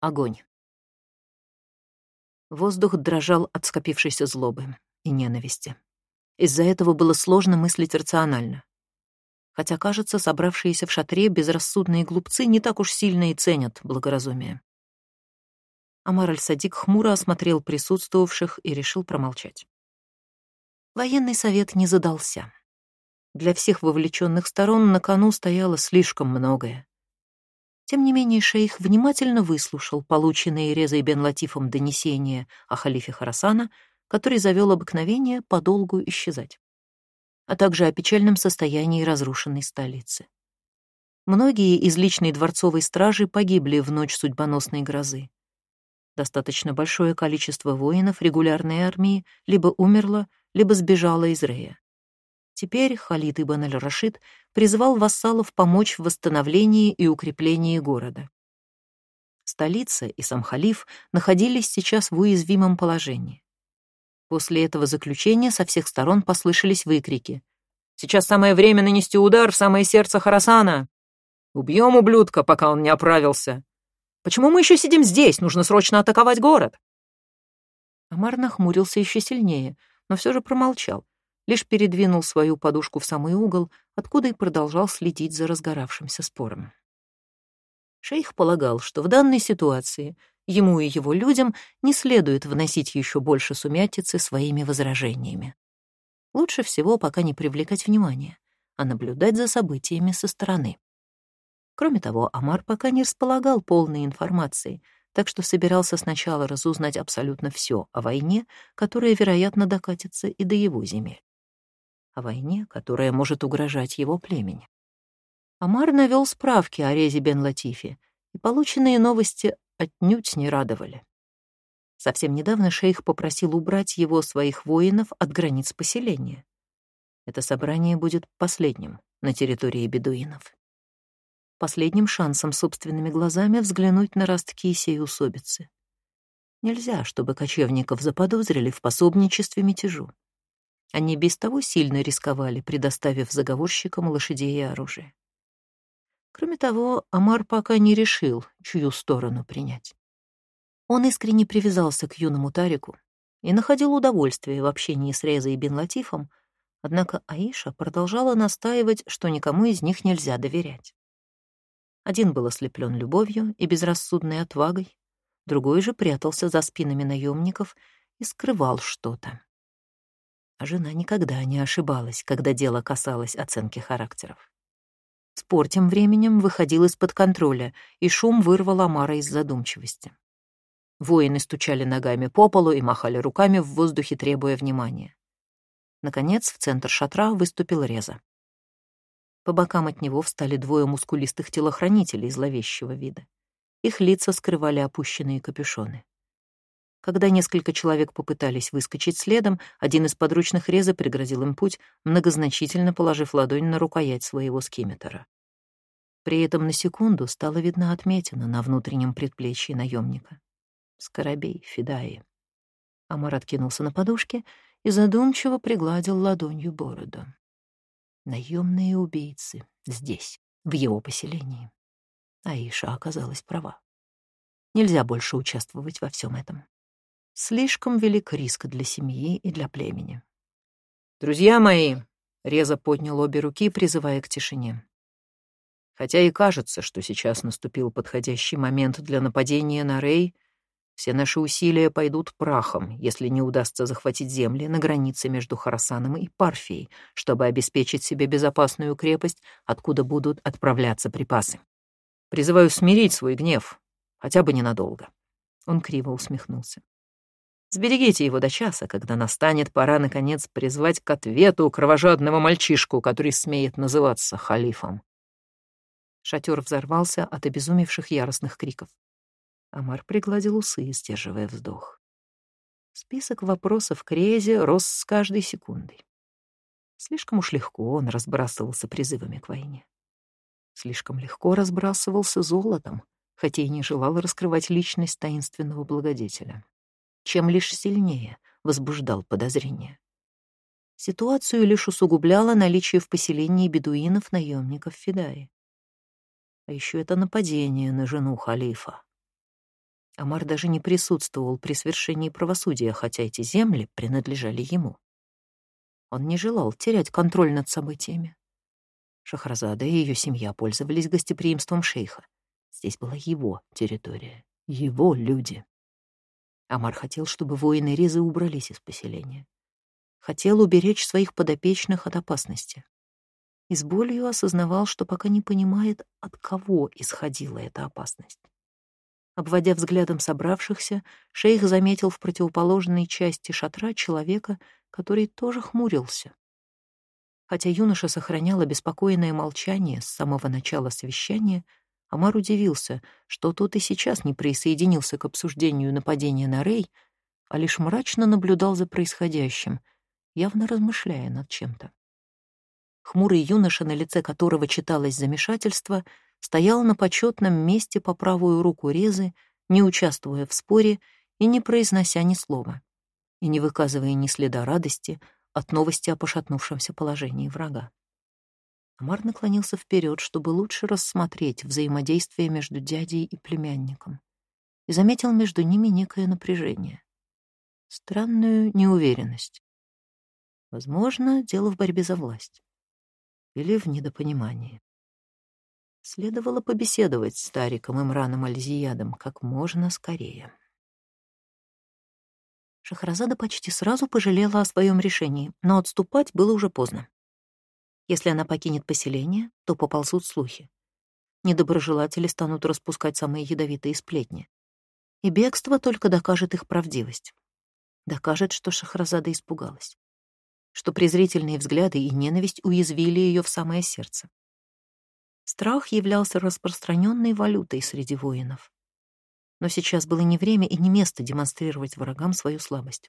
Огонь. Воздух дрожал от скопившейся злобы и ненависти. Из-за этого было сложно мыслить рационально. Хотя, кажется, собравшиеся в шатре безрассудные глупцы не так уж сильно и ценят благоразумие. Амар Аль-Садик хмуро осмотрел присутствовавших и решил промолчать. Военный совет не задался. Для всех вовлеченных сторон на кону стояло слишком многое. Тем не менее, шейх внимательно выслушал полученные Резой бен Латифом донесения о халифе Харасана, который завел обыкновение подолгу исчезать, а также о печальном состоянии разрушенной столицы. Многие из личной дворцовой стражи погибли в ночь судьбоносной грозы. Достаточно большое количество воинов регулярной армии либо умерло, либо сбежало из Рея. Теперь Халид ибн аль-Рашид призвал вассалов помочь в восстановлении и укреплении города. Столица и сам халиф находились сейчас в уязвимом положении. После этого заключения со всех сторон послышались выкрики. «Сейчас самое время нанести удар в самое сердце Харасана! Убьем ублюдка, пока он не оправился! Почему мы еще сидим здесь? Нужно срочно атаковать город!» Амар нахмурился еще сильнее, но все же промолчал, лишь передвинул свою подушку в самый угол, откуда и продолжал следить за разгоравшимся спором. Шейх полагал, что в данной ситуации ему и его людям не следует вносить еще больше сумятицы своими возражениями. Лучше всего пока не привлекать внимания, а наблюдать за событиями со стороны. Кроме того, Амар пока не располагал полной информацией, так что собирался сначала разузнать абсолютно все о войне, которая, вероятно, докатится и до его земель о войне, которая может угрожать его племени. Амар навел справки о Резе бен Латифе, и полученные новости отнюдь не радовали. Совсем недавно шейх попросил убрать его своих воинов от границ поселения. Это собрание будет последним на территории бедуинов. Последним шансом собственными глазами взглянуть на ростки сей усобицы. Нельзя, чтобы кочевников заподозрили в пособничестве мятежу. Они без того сильно рисковали, предоставив заговорщикам лошадей и оружие. Кроме того, Амар пока не решил, чью сторону принять. Он искренне привязался к юному Тарику и находил удовольствие в общении с Резой и Бен Латифом, однако Аиша продолжала настаивать, что никому из них нельзя доверять. Один был ослеплен любовью и безрассудной отвагой, другой же прятался за спинами наемников и скрывал что-то а жена никогда не ошибалась, когда дело касалось оценки характеров. Спор тем временем выходил из-под контроля, и шум вырвал Амара из задумчивости. Воины стучали ногами по полу и махали руками в воздухе, требуя внимания. Наконец, в центр шатра выступил Реза. По бокам от него встали двое мускулистых телохранителей зловещего вида. Их лица скрывали опущенные капюшоны. Когда несколько человек попытались выскочить следом, один из подручных Реза преградил им путь, многозначительно положив ладонь на рукоять своего скиметра. При этом на секунду стала видна отметина на внутреннем предплечье наемника. Скоробей, Федаи. Амар откинулся на подушке и задумчиво пригладил ладонью бороду. Наемные убийцы здесь, в его поселении. Аиша оказалась права. Нельзя больше участвовать во всем этом. Слишком велик риск для семьи и для племени. «Друзья мои!» — Реза поднял обе руки, призывая к тишине. Хотя и кажется, что сейчас наступил подходящий момент для нападения на Рей, все наши усилия пойдут прахом, если не удастся захватить земли на границе между Харасаном и Парфией, чтобы обеспечить себе безопасную крепость, откуда будут отправляться припасы. Призываю смирить свой гнев, хотя бы ненадолго. Он криво усмехнулся. Сберегите его до часа, когда настанет пора, наконец, призвать к ответу кровожадного мальчишку, который смеет называться халифом. Шатер взорвался от обезумевших яростных криков. Амар пригладил усы, сдерживая вздох. Список вопросов к Резе рос с каждой секундой. Слишком уж легко он разбрасывался призывами к войне. Слишком легко разбрасывался золотом, хотя и не желал раскрывать личность таинственного благодетеля чем лишь сильнее возбуждал подозрения. Ситуацию лишь усугубляло наличие в поселении бедуинов-наемников Фидаи. А еще это нападение на жену халифа. Амар даже не присутствовал при свершении правосудия, хотя эти земли принадлежали ему. Он не желал терять контроль над событиями. Шахразада и ее семья пользовались гостеприимством шейха. Здесь была его территория, его люди. Амар хотел, чтобы воины Ризы убрались из поселения. Хотел уберечь своих подопечных от опасности. И с болью осознавал, что пока не понимает, от кого исходила эта опасность. Обводя взглядом собравшихся, шейх заметил в противоположной части шатра человека, который тоже хмурился. Хотя юноша сохранял обеспокоенное молчание с самого начала совещания, Амар удивился, что тот и сейчас не присоединился к обсуждению нападения на Рей, а лишь мрачно наблюдал за происходящим, явно размышляя над чем-то. Хмурый юноша, на лице которого читалось замешательство, стоял на почетном месте по правую руку Резы, не участвуя в споре и не произнося ни слова, и не выказывая ни следа радости от новости о пошатнувшемся положении врага. Амар наклонился вперед, чтобы лучше рассмотреть взаимодействие между дядей и племянником, и заметил между ними некое напряжение, странную неуверенность. Возможно, дело в борьбе за власть или в недопонимании. Следовало побеседовать с стариком Имраном Альзиядом как можно скорее. Шахразада почти сразу пожалела о своем решении, но отступать было уже поздно. Если она покинет поселение, то поползут слухи. Недоброжелатели станут распускать самые ядовитые сплетни. И бегство только докажет их правдивость. Докажет, что Шахразада испугалась. Что презрительные взгляды и ненависть уязвили ее в самое сердце. Страх являлся распространенной валютой среди воинов. Но сейчас было не время и не место демонстрировать врагам свою слабость.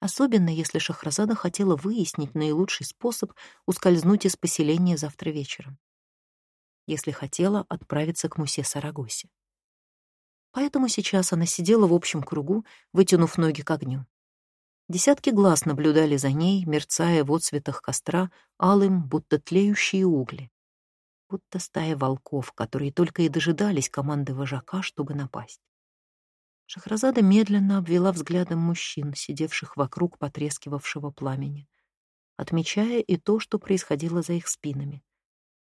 Особенно, если Шахразада хотела выяснить наилучший способ ускользнуть из поселения завтра вечером. Если хотела отправиться к Мусе Сарагосе. Поэтому сейчас она сидела в общем кругу, вытянув ноги к огню. Десятки глаз наблюдали за ней, мерцая в отцветах костра алым, будто тлеющие угли будто стая волков, которые только и дожидались команды вожака, чтобы напасть. Шахразада медленно обвела взглядом мужчин, сидевших вокруг потрескивавшего пламени, отмечая и то, что происходило за их спинами.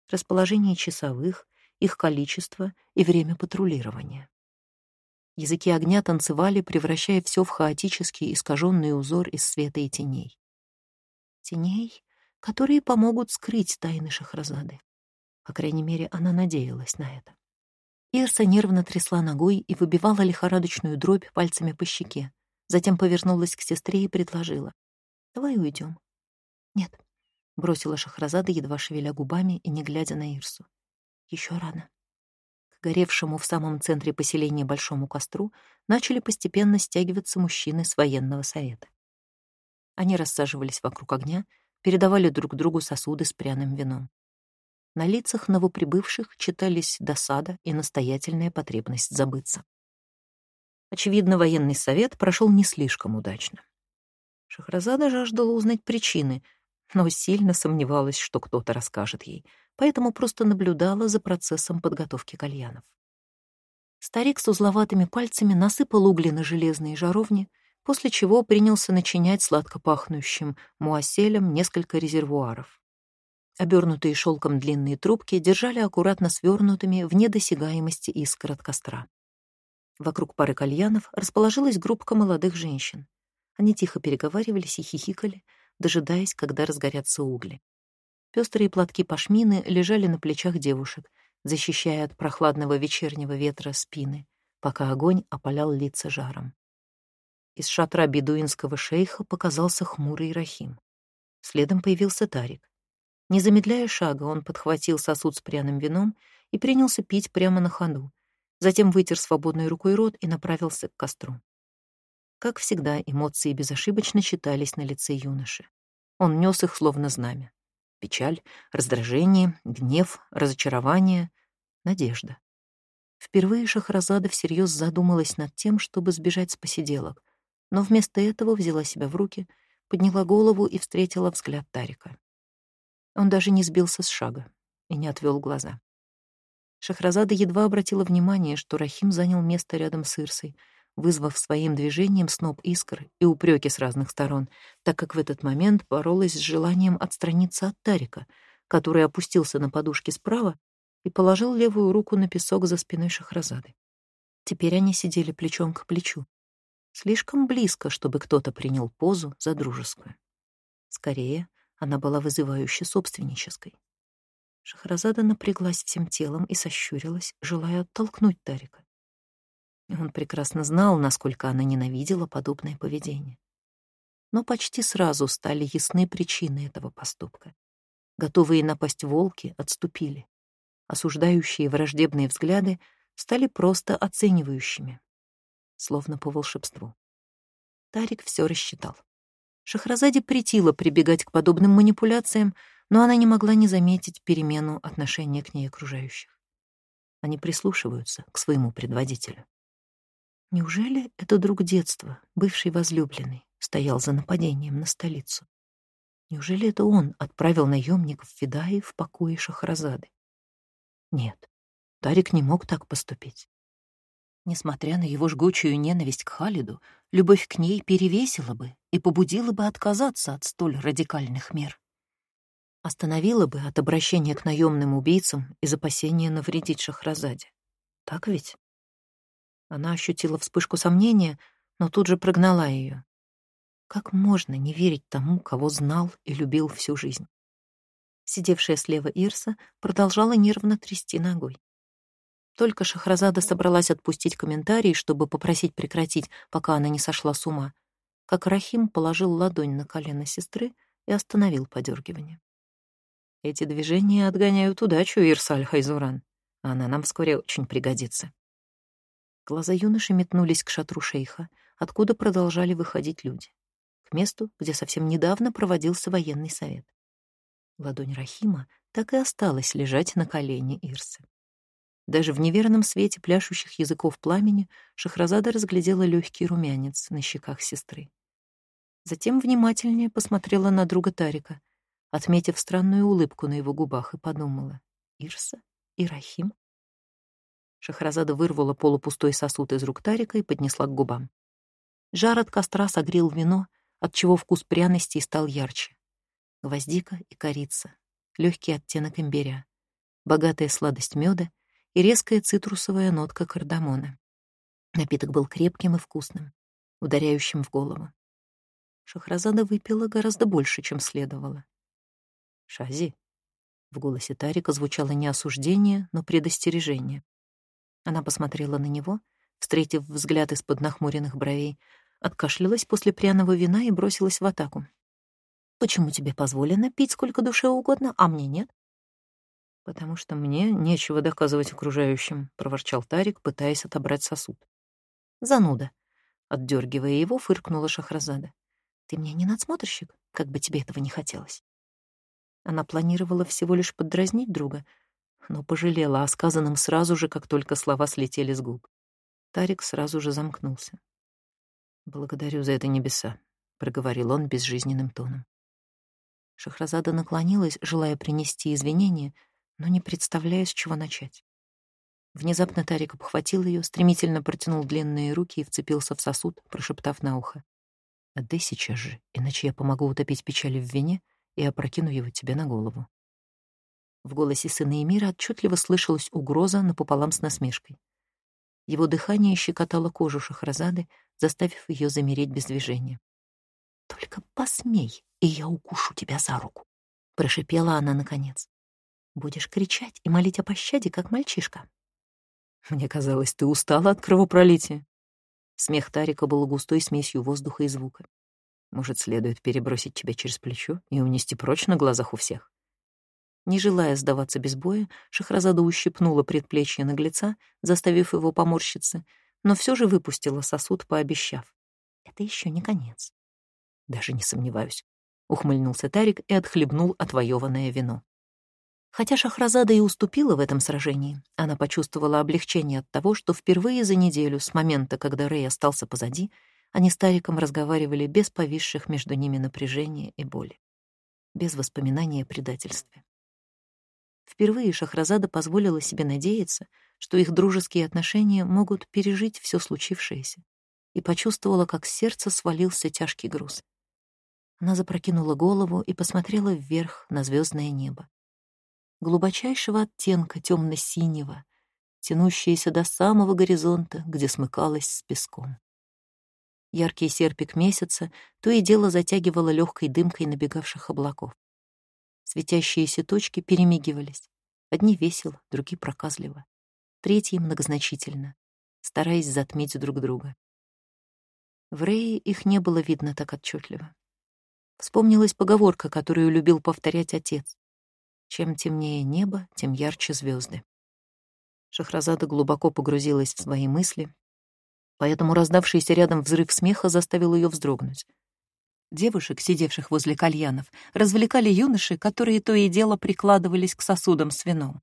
Расположение часовых, их количество и время патрулирования. Языки огня танцевали, превращая все в хаотический искаженный узор из света и теней. Теней, которые помогут скрыть тайны Шахразады. По крайней мере, она надеялась на это. Ирса нервно трясла ногой и выбивала лихорадочную дробь пальцами по щеке. Затем повернулась к сестре и предложила. «Давай уйдем». «Нет», — бросила Шахразада, едва шевеля губами и не глядя на Ирсу. Еще рано». К горевшему в самом центре поселения большому костру начали постепенно стягиваться мужчины с военного совета. Они рассаживались вокруг огня, передавали друг другу сосуды с пряным вином. На лицах новоприбывших читались досада и настоятельная потребность забыться. Очевидно, военный совет прошел не слишком удачно. Шахразада жаждала узнать причины, но сильно сомневалась, что кто-то расскажет ей, поэтому просто наблюдала за процессом подготовки кальянов. Старик с узловатыми пальцами насыпал угли на железные жаровни, после чего принялся начинять сладко пахнущим муаселем несколько резервуаров. Обернутые шелком длинные трубки держали аккуратно свернутыми вне досягаемости искр от костра. Вокруг пары кальянов расположилась группка молодых женщин. Они тихо переговаривались и хихикали, дожидаясь, когда разгорятся угли. Пестрые платки пашмины лежали на плечах девушек, защищая от прохладного вечернего ветра спины, пока огонь опалял лица жаром. Из шатра бедуинского шейха показался хмурый Рахим. Следом появился Тарик. Не замедляя шага, он подхватил сосуд с пряным вином и принялся пить прямо на ходу. Затем вытер свободной рукой рот и направился к костру. Как всегда, эмоции безошибочно читались на лице юноши. Он нес их словно знамя. Печаль, раздражение, гнев, разочарование, надежда. Впервые Шахразада всерьез задумалась над тем, чтобы сбежать с посиделок, но вместо этого взяла себя в руки, подняла голову и встретила взгляд Тарика. Он даже не сбился с шага и не отвел глаза. Шахразада едва обратила внимание, что Рахим занял место рядом с Ирсой, вызвав своим движением сноп искр и упреки с разных сторон, так как в этот момент боролась с желанием отстраниться от Тарика, который опустился на подушке справа и положил левую руку на песок за спиной Шахразады. Теперь они сидели плечом к плечу. Слишком близко, чтобы кто-то принял позу за дружескую. Скорее, она была вызывающе собственнической. Шахразада напряглась всем телом и сощурилась, желая оттолкнуть Тарика. Он прекрасно знал, насколько она ненавидела подобное поведение. Но почти сразу стали ясны причины этого поступка. Готовые напасть волки отступили. Осуждающие враждебные взгляды стали просто оценивающими, словно по волшебству. Тарик все рассчитал. Шахразаде притило прибегать к подобным манипуляциям, но она не могла не заметить перемену отношения к ней окружающих. Они прислушиваются к своему предводителю. Неужели это друг детства, бывший возлюбленный, стоял за нападением на столицу? Неужели это он отправил наемников Федаи в покое Шахразады? Нет, Тарик не мог так поступить. Несмотря на его жгучую ненависть к Халиду, любовь к ней перевесила бы и побудила бы отказаться от столь радикальных мер. Остановила бы от обращения к наемным убийцам из опасения навредить Шахразаде. Так ведь? Она ощутила вспышку сомнения, но тут же прогнала ее. Как можно не верить тому, кого знал и любил всю жизнь? Сидевшая слева Ирса продолжала нервно трясти ногой. Только Шахразада собралась отпустить комментарий, чтобы попросить прекратить, пока она не сошла с ума, как Рахим положил ладонь на колено сестры и остановил подергивание. Эти движения отгоняют удачу, Ирсаль Хайзуран. Она нам вскоре очень пригодится. Глаза юноши метнулись к шатру шейха, откуда продолжали выходить люди. К месту, где совсем недавно проводился военный совет. Ладонь Рахима так и осталась лежать на колене Ирсы. Даже в неверном свете пляшущих языков пламени Шахразада разглядела легкий румянец на щеках сестры. Затем внимательнее посмотрела на друга Тарика, отметив странную улыбку на его губах, и подумала «Ирса? и Рахим?". Шахразада вырвала полупустой сосуд из рук Тарика и поднесла к губам. Жар от костра согрел вино, отчего вкус пряностей стал ярче. Гвоздика и корица, легкий оттенок имбиря, богатая сладость меда и резкая цитрусовая нотка кардамона. Напиток был крепким и вкусным, ударяющим в голову. Шахразада выпила гораздо больше, чем следовало. «Шази!» В голосе Тарика звучало не осуждение, но предостережение. Она посмотрела на него, встретив взгляд из-под нахмуренных бровей, откашлялась после пряного вина и бросилась в атаку. «Почему тебе позволено пить сколько душе угодно, а мне нет?» «Потому что мне нечего доказывать окружающим», — проворчал Тарик, пытаясь отобрать сосуд. «Зануда», — отдергивая его, фыркнула Шахразада. «Ты мне не надсмотрщик, как бы тебе этого не хотелось». Она планировала всего лишь поддразнить друга, но пожалела о сказанном сразу же, как только слова слетели с губ. Тарик сразу же замкнулся. «Благодарю за это небеса», — проговорил он безжизненным тоном. Шахразада наклонилась, желая принести извинения, но не представляя, с чего начать. Внезапно Тарик обхватил ее, стремительно протянул длинные руки и вцепился в сосуд, прошептав на ухо. «Отдай сейчас же, иначе я помогу утопить печали в вине и опрокину его тебе на голову». В голосе сына Эмира отчетливо слышалась угроза напополам с насмешкой. Его дыхание щекотало кожу Шахразады, заставив ее замереть без движения. «Только посмей, и я укушу тебя за руку», — прошипела она наконец. Будешь кричать и молить о пощаде, как мальчишка. Мне казалось, ты устала от кровопролития. Смех Тарика был густой смесью воздуха и звука. Может, следует перебросить тебя через плечо и унести прочь на глазах у всех? Не желая сдаваться без боя, Шахразада ущипнула предплечье наглеца, заставив его поморщиться, но все же выпустила сосуд, пообещав. Это еще не конец. Даже не сомневаюсь. Ухмыльнулся Тарик и отхлебнул отвоеванное вино. Хотя Шахразада и уступила в этом сражении, она почувствовала облегчение от того, что впервые за неделю, с момента, когда Рэй остался позади, они с Тариком разговаривали без повисших между ними напряжения и боли, без воспоминания о предательстве. Впервые Шахразада позволила себе надеяться, что их дружеские отношения могут пережить все случившееся, и почувствовала, как с сердца свалился тяжкий груз. Она запрокинула голову и посмотрела вверх на звездное небо. Глубочайшего оттенка темно-синего, тянущееся до самого горизонта, где смыкалась с песком. Яркий серпик месяца то и дело затягивало легкой дымкой набегавших облаков. Светящиеся точки перемигивались. Одни весело, другие проказливо. Третьи многозначительно, стараясь затмить друг друга. В Рее их не было видно так отчетливо. Вспомнилась поговорка, которую любил повторять отец. Чем темнее небо, тем ярче звезды. Шахразада глубоко погрузилась в свои мысли, поэтому раздавшийся рядом взрыв смеха заставил ее вздрогнуть. Девушек, сидевших возле кальянов, развлекали юноши, которые то и дело прикладывались к сосудам с вином.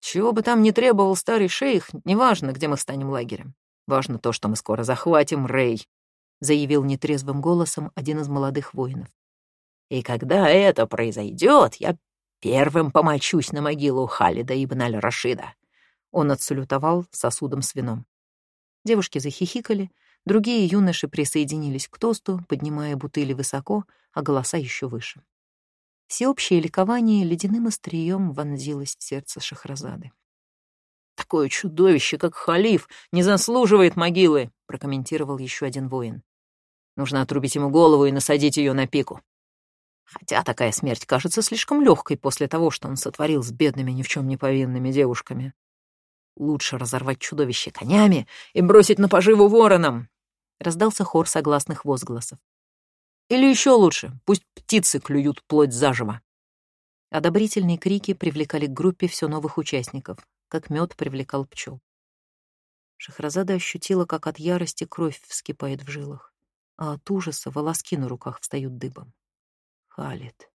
Чего бы там ни требовал старый шейх, неважно, где мы станем лагерем. Важно то, что мы скоро захватим Рей, заявил нетрезвым голосом один из молодых воинов. И когда это произойдет, я первым помочусь на могилу Халида ибн аль-Рашида. Он отсалютовал сосудом с вином. Девушки захихикали, другие юноши присоединились к тосту, поднимая бутыли высоко, а голоса еще выше. Всеобщее ликование ледяным острием вонзилось в сердце Шахразады. «Такое чудовище, как халиф, не заслуживает могилы», — прокомментировал еще один воин. «Нужно отрубить ему голову и насадить ее на пику. Хотя такая смерть кажется слишком легкой после того, что он сотворил с бедными ни в чем не повинными девушками. Лучше разорвать чудовище конями и бросить на поживу воронам. Раздался хор согласных возгласов. Или еще лучше, пусть птицы клюют плоть заживо. Одобрительные крики привлекали к группе все новых участников, как мед привлекал пчел. Шахразада ощутила, как от ярости кровь вскипает в жилах, а от ужаса волоски на руках встают дыбом. Халит.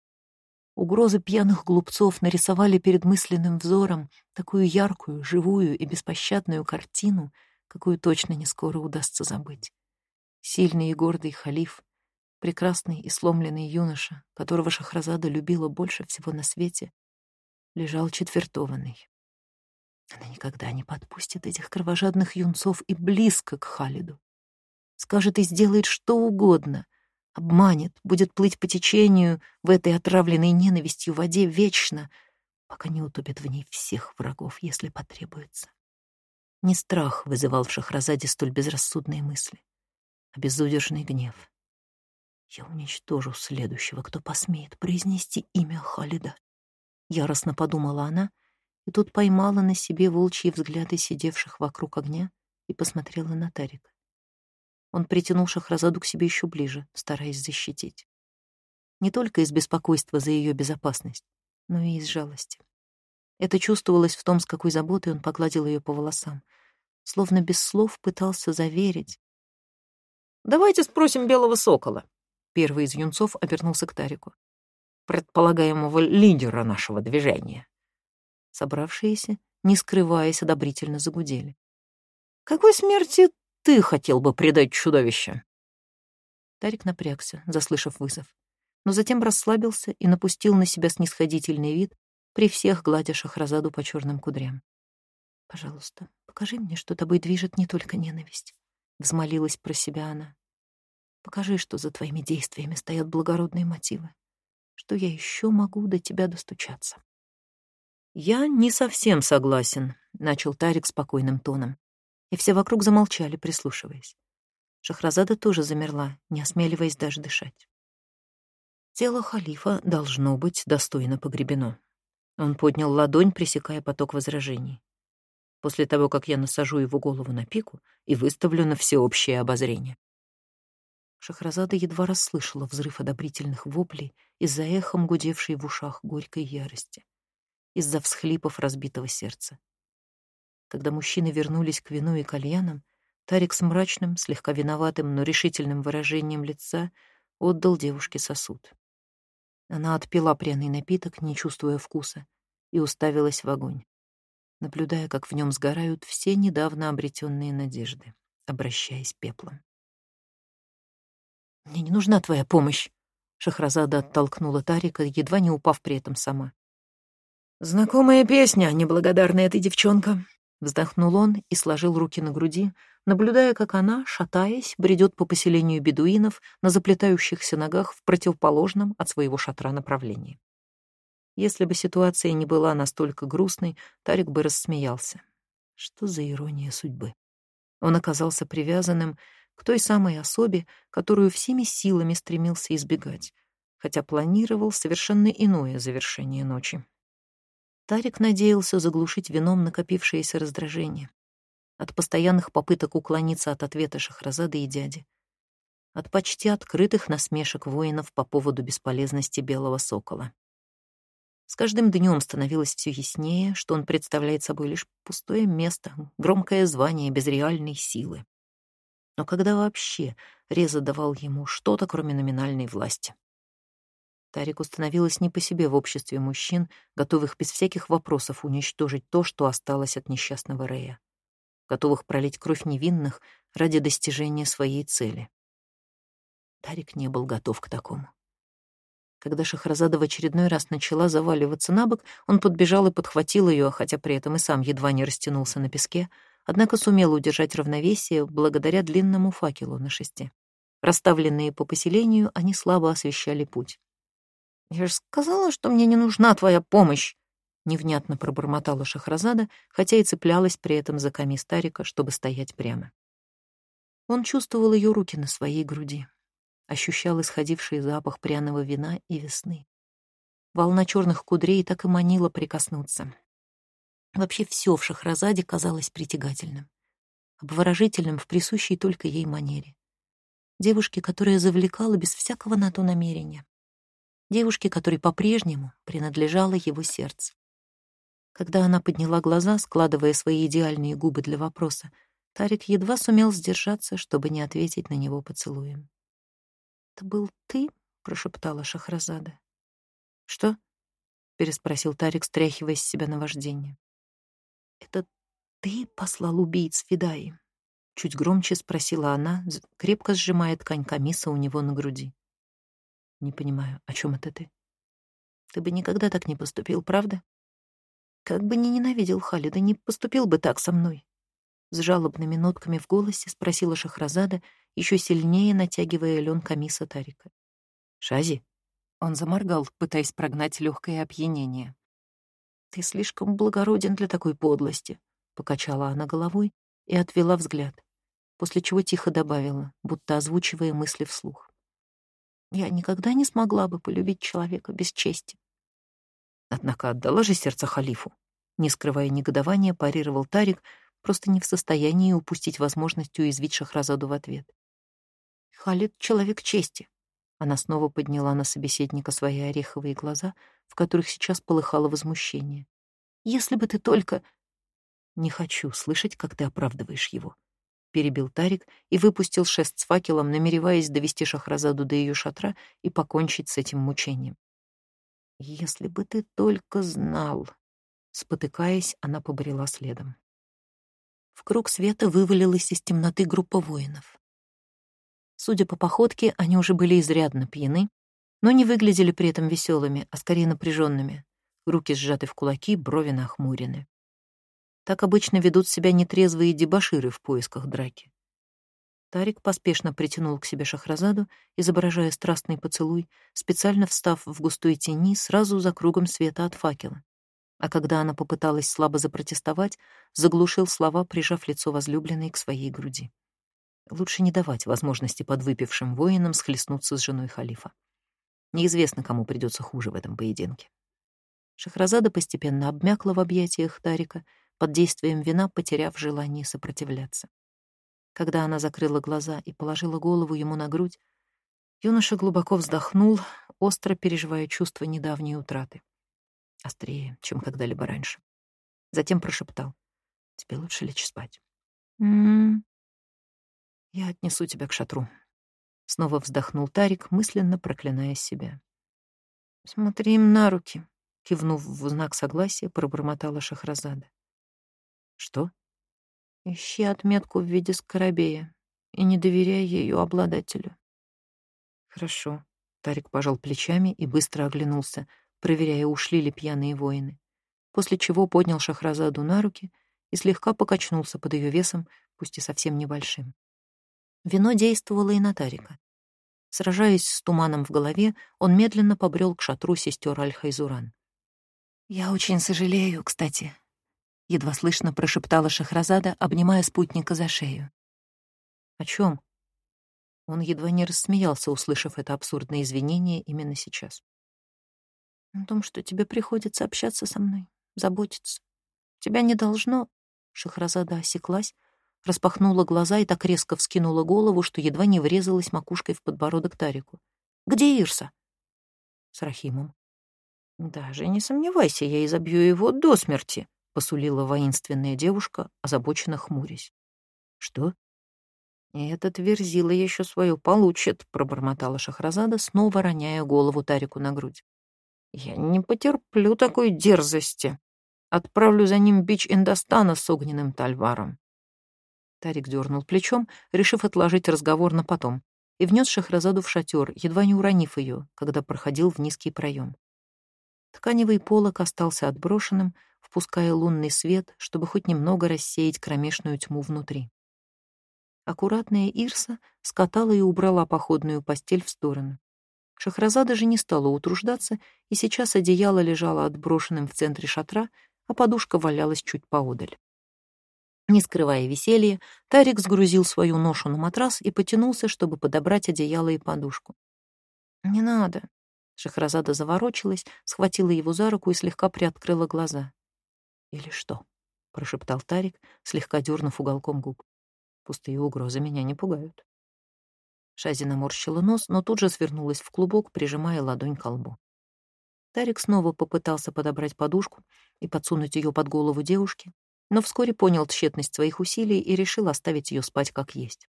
Угрозы пьяных глупцов нарисовали перед мысленным взором такую яркую, живую и беспощадную картину, какую точно не скоро удастся забыть. Сильный и гордый халиф, прекрасный и сломленный юноша, которого Шахразада любила больше всего на свете, лежал четвертованный. Она никогда не подпустит этих кровожадных юнцов и близко к Халиду. Скажет и сделает что угодно, обманет, будет плыть по течению в этой отравленной ненавистью воде вечно, пока не утопит в ней всех врагов, если потребуется. Не страх вызывал в Шахразаде столь безрассудные мысли, а безудержный гнев. Я уничтожу следующего, кто посмеет произнести имя Халида. Яростно подумала она, и тут поймала на себе волчьи взгляды сидевших вокруг огня и посмотрела на Тарика. Он притянул Шахразаду к себе еще ближе, стараясь защитить. Не только из беспокойства за ее безопасность, но и из жалости. Это чувствовалось в том, с какой заботой он погладил ее по волосам, словно без слов пытался заверить. «Давайте спросим Белого Сокола», — первый из юнцов обернулся к Тарику. «Предполагаемого лидера нашего движения». Собравшиеся, не скрываясь, одобрительно загудели. «Какой смерти ты хотел бы предать чудовище?» Тарик напрягся, заслышав вызов, но затем расслабился и напустил на себя снисходительный вид, при всех гладя Шахразаду по черным кудрям. «Пожалуйста, покажи мне, что тобой движет не только ненависть», — взмолилась про себя она. «Покажи, что за твоими действиями стоят благородные мотивы, что я еще могу до тебя достучаться». «Я не совсем согласен», — начал Тарик спокойным тоном и все вокруг замолчали, прислушиваясь. Шахразада тоже замерла, не осмеливаясь даже дышать. Тело халифа должно быть достойно погребено. Он поднял ладонь, пресекая поток возражений. После того, как я насажу его голову на пику и выставлю на всеобщее обозрение. Шахразада едва расслышала взрыв одобрительных воплей из-за эхом гудевшей в ушах горькой ярости, из-за всхлипов разбитого сердца. Когда мужчины вернулись к вину и кальянам, Тарик с мрачным, слегка виноватым, но решительным выражением лица отдал девушке сосуд. Она отпила пряный напиток, не чувствуя вкуса, и уставилась в огонь, наблюдая, как в нем сгорают все недавно обретенные надежды, обращаясь пеплом. «Мне не нужна твоя помощь!» Шахразада оттолкнула Тарика, едва не упав при этом сама. «Знакомая песня, неблагодарная ты девчонка», — вздохнул он и сложил руки на груди, наблюдая, как она, шатаясь, бредет по поселению бедуинов на заплетающихся ногах в противоположном от своего шатра направлении. Если бы ситуация не была настолько грустной, Тарик бы рассмеялся. Что за ирония судьбы? Он оказался привязанным к той самой особе, которую всеми силами стремился избегать, хотя планировал совершенно иное завершение ночи. Тарик надеялся заглушить вином накопившееся раздражение. От постоянных попыток уклониться от ответа Шахразады и дяди. От почти открытых насмешек воинов по поводу бесполезности белого сокола. С каждым днем становилось все яснее, что он представляет собой лишь пустое место, громкое звание без реальной силы. Но когда вообще Реза давал ему что-то, кроме номинальной власти? Тарику становилось не по себе в обществе мужчин, готовых без всяких вопросов уничтожить то, что осталось от несчастного Рея, готовых пролить кровь невинных ради достижения своей цели. Тарик не был готов к такому. Когда Шахразада в очередной раз начала заваливаться на бок, он подбежал и подхватил ее, хотя при этом и сам едва не растянулся на песке, однако сумел удержать равновесие благодаря длинному факелу на шесте. Расставленные по поселению, они слабо освещали путь. «Я же сказала, что мне не нужна твоя помощь!» Невнятно пробормотала Шахразада, хотя и цеплялась при этом за камень старика, чтобы стоять прямо. Он чувствовал ее руки на своей груди, ощущал исходивший запах пряного вина и весны. Волна черных кудрей так и манила прикоснуться. Вообще все в Шахразаде казалось притягательным, обворожительным в присущей только ей манере. Девушке, которая завлекала без всякого на то намерения девушке, которой по-прежнему принадлежало его сердце. Когда она подняла глаза, складывая свои идеальные губы для вопроса, Тарик едва сумел сдержаться, чтобы не ответить на него поцелуем. «Это был ты?» — прошептала Шахразада. «Что?» — переспросил Тарик, стряхивая с себя наваждение. «Это ты послал убийц Фидаи?» Чуть громче спросила она, крепко сжимая ткань камиса у него на груди. Не понимаю, о чем это ты? Ты бы никогда так не поступил, правда? Как бы ни ненавидел Халида, не поступил бы так со мной. С жалобными нотками в голосе спросила Шахразада, еще сильнее натягивая лен камиса Тарика. «Шази?» Он заморгал, пытаясь прогнать легкое опьянение. «Ты слишком благороден для такой подлости», — покачала она головой и отвела взгляд, после чего тихо добавила, будто озвучивая мысли вслух. Я никогда не смогла бы полюбить человека без чести. Однако отдала же сердце халифу. Не скрывая негодования, парировал Тарик, просто не в состоянии упустить возможность уязвить Шахразаду в ответ. «Халид — человек чести». Она снова подняла на собеседника свои ореховые глаза, в которых сейчас полыхало возмущение. «Если бы ты только...» «Не хочу слышать, как ты оправдываешь его перебил Тарик и выпустил шест с факелом, намереваясь довести Шахразаду до ее шатра и покончить с этим мучением. «Если бы ты только знал!» Спотыкаясь, она побрела следом. В круг света вывалилась из темноты группа воинов. Судя по походке, они уже были изрядно пьяны, но не выглядели при этом веселыми, а скорее напряженными. Руки сжаты в кулаки, брови нахмурены. Так обычно ведут себя нетрезвые дебоширы в поисках драки. Тарик поспешно притянул к себе Шахразаду, изображая страстный поцелуй, специально встав в густой тени сразу за кругом света от факела. А когда она попыталась слабо запротестовать, заглушил слова, прижав лицо возлюбленной к своей груди. Лучше не давать возможности подвыпившим воинам схлестнуться с женой халифа. Неизвестно, кому придется хуже в этом поединке. Шахразада постепенно обмякла в объятиях Тарика — под действием вина потеряв желание сопротивляться. Когда она закрыла глаза и положила голову ему на грудь, юноша глубоко вздохнул, остро переживая чувство недавней утраты. Острее, чем когда-либо раньше. Затем прошептал. «Тебе лучше лечь спать». «М -м -м. «Я отнесу тебя к шатру». Снова вздохнул Тарик, мысленно проклиная себя. «Смотри им на руки», — кивнув в знак согласия, пробормотала Шахразада. Что? Ищи отметку в виде скоробея и не доверяй ее обладателю. Хорошо. Тарик пожал плечами и быстро оглянулся, проверяя, ушли ли пьяные воины. после чего поднял Шахразаду на руки и слегка покачнулся под ее весом, пусть и совсем небольшим. Вино действовало и на Тарика. Сражаясь с туманом в голове, он медленно побрел к шатру сестер Аль-Хайзуран. «Я очень сожалею, кстати», — едва слышно прошептала Шахразада, обнимая спутника за шею. «О чем? Он едва не рассмеялся, услышав это абсурдное извинение именно сейчас. «О том, что тебе приходится общаться со мной, заботиться. Тебя не должно...» Шахразада осеклась, распахнула глаза и так резко вскинула голову, что едва не врезалась макушкой в подбородок Тарику. «Где Ирса?» «С Рахимом». «Даже не сомневайся, я изобью его до смерти», — посулила воинственная девушка, озабоченно хмурясь. «Что?» «И этот верзила еще свою получит», — пробормотала Шахразада, снова роняя голову Тарику на грудь. «Я не потерплю такой дерзости. Отправлю за ним бич Индостана с огненным тальваром». Тарик дернул плечом, решив отложить разговор на потом, и внес Шахразаду в шатер, едва не уронив ее, когда проходил в низкий проем. Тканевый полог остался отброшенным, впуская лунный свет, чтобы хоть немного рассеять кромешную тьму внутри. Аккуратная Ирса скатала и убрала походную постель в сторону. Шахразада же не стала утруждаться, и сейчас одеяло лежало отброшенным в центре шатра, а подушка валялась чуть поодаль. Не скрывая веселья, Тарик сгрузил свою ношу на матрас и потянулся, чтобы подобрать одеяло и подушку. «Не надо». Шахразада заворочилась, схватила его за руку и слегка приоткрыла глаза. «Или что?» — прошептал Тарик, слегка дернув уголком губ. Пустые угрозы меня не пугают. Шази наморщила нос, но тут же свернулась в клубок, прижимая ладонь к лбу. Тарик снова попытался подобрать подушку и подсунуть ее под голову девушки, но вскоре понял тщетность своих усилий и решил оставить ее спать как есть.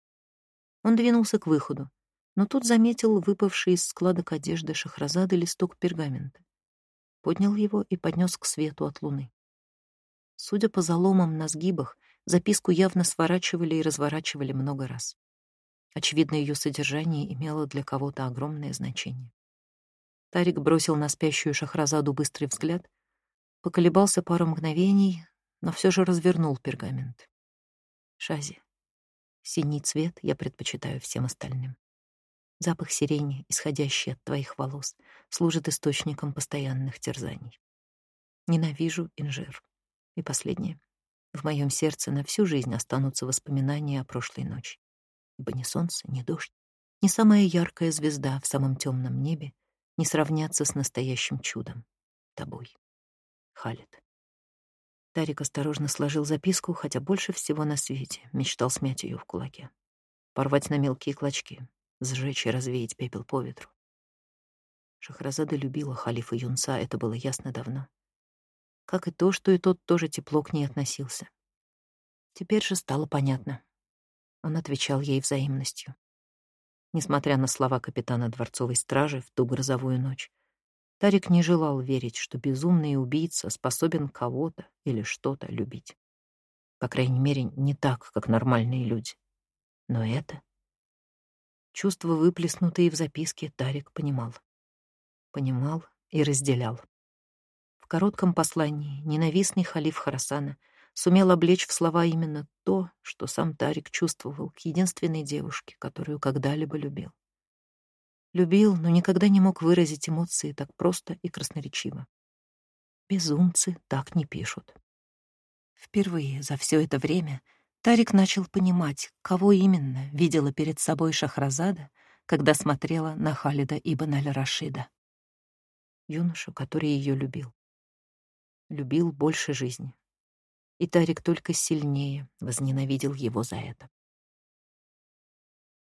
Он двинулся к выходу, но тут заметил выпавший из складок одежды Шахразады листок пергамента. Поднял его и поднес к свету от луны. Судя по заломам на сгибах, Записку явно сворачивали и разворачивали много раз. Очевидно, ее содержание имело для кого-то огромное значение. Тарик бросил на спящую Шахразаду быстрый взгляд, поколебался пару мгновений, но все же развернул пергамент. Шази. Синий цвет я предпочитаю всем остальным. Запах сирени, исходящий от твоих волос, служит источником постоянных терзаний. Ненавижу инжир. И последнее. В моем сердце на всю жизнь останутся воспоминания о прошлой ночи. Ибо ни солнце, ни дождь, ни самая яркая звезда в самом темном небе не сравнятся с настоящим чудом — тобой. Халит. Тарик осторожно сложил записку, хотя больше всего на свете мечтал смять ее в кулаке. Порвать на мелкие клочки, сжечь и развеять пепел по ветру. Шахразада любила халифа Юнца, это было ясно давно как и то, что и тот тоже тепло к ней относился. Теперь же стало понятно. Он отвечал ей взаимностью. Несмотря на слова капитана дворцовой стражи в ту грозовую ночь, Тарик не желал верить, что безумный убийца способен кого-то или что-то любить. По крайней мере, не так, как нормальные люди. Но это... Чувства, выплеснутые в записке, Тарик понимал. Понимал и разделял коротком послании ненавистный халиф Харасана сумел облечь в слова именно то, что сам Тарик чувствовал к единственной девушке, которую когда-либо любил. Любил, но никогда не мог выразить эмоции так просто и красноречиво. Безумцы так не пишут. Впервые за все это время Тарик начал понимать, кого именно видела перед собой Шахразада, когда смотрела на Халида ибн аль-Рашида. Юношу, который ее любил любил больше жизни. И Тарик только сильнее возненавидел его за это.